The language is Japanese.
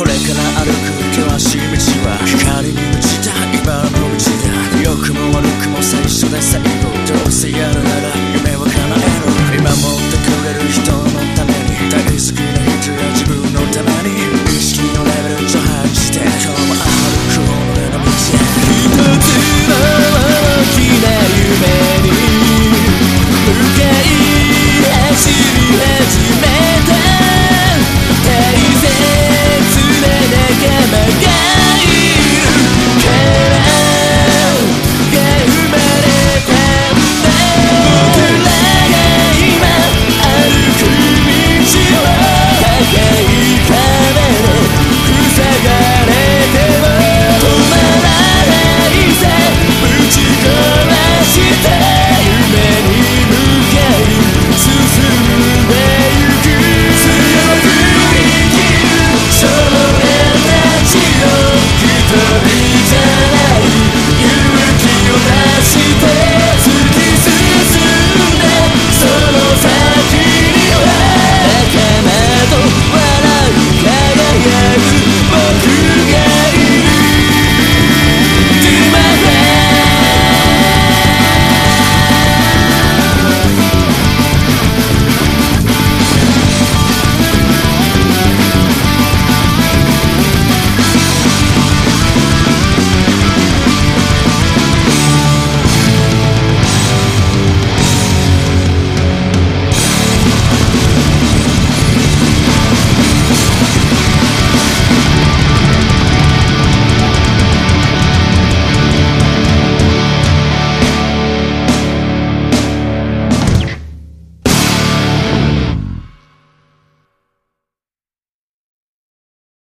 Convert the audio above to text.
これから歩く険しい道は光に満ちた今の道だ。良くも悪く